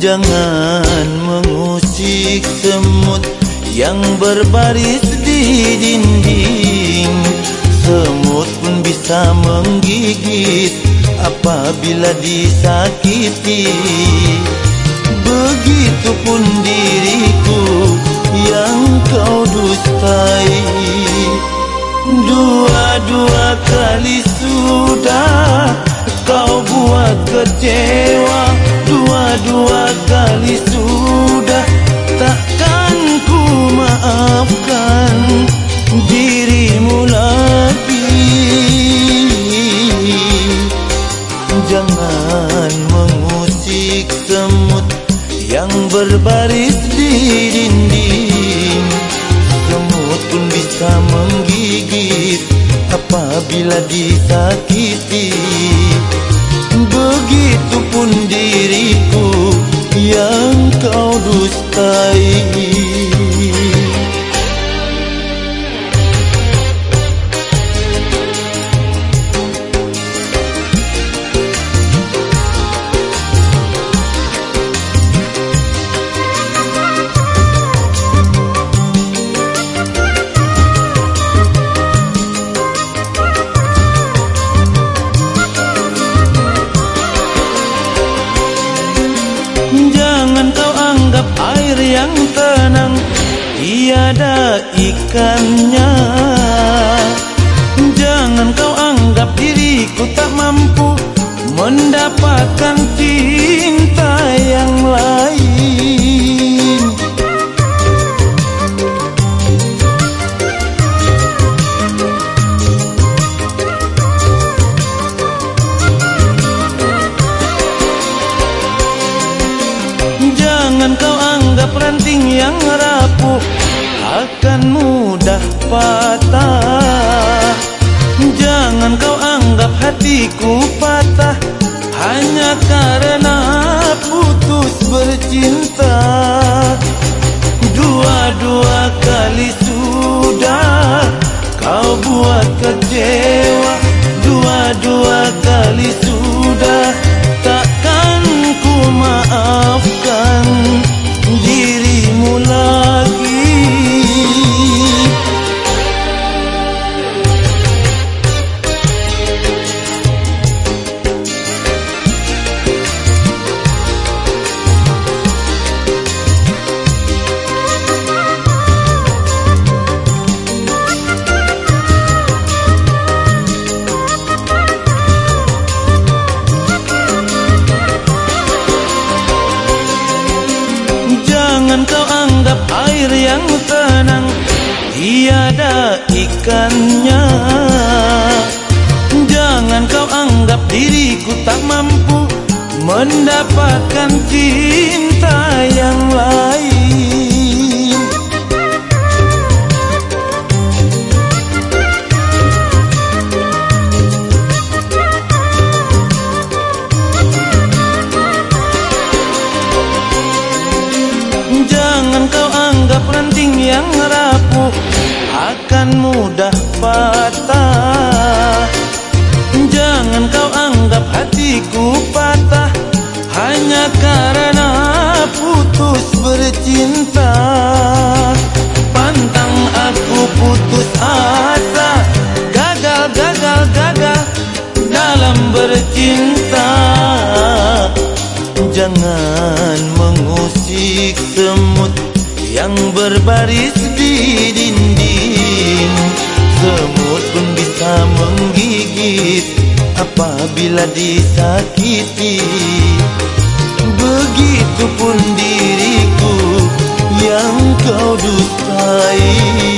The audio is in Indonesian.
Jangan mengusik semut yang berbaris di dinding. Semut pun bisa menggigit apabila disakiti. Begitupun diriku yang kau dustai. Dua-dua kali sudah kau buat kecewa. Dua-dua maafkan dirimu lagi. Jangan mengusik semut yang berbaris di dinding. Semut pun bisa menggigit apabila disakiti. Begitupun diriku yang kau dustai yang tenang Tiada ikannya. Jangan kau anggap diriku tak mampu Mendapatkan cinta yang rapuh akan mudah patah. Jangan kau anggap hatiku patah air yang tenang Tiada ikannya. Jangan kau anggap diriku tak mampu Mendapatkan cinta yang lain karena putus bercinta. Pantang aku putus asa Gagal, gagal, gagal dalam bercinta. Jangan mengusik semut yang berbaris di dinding. Semut pun bisa menggigit apabila disakiti begitupun diriku yang kau dustai.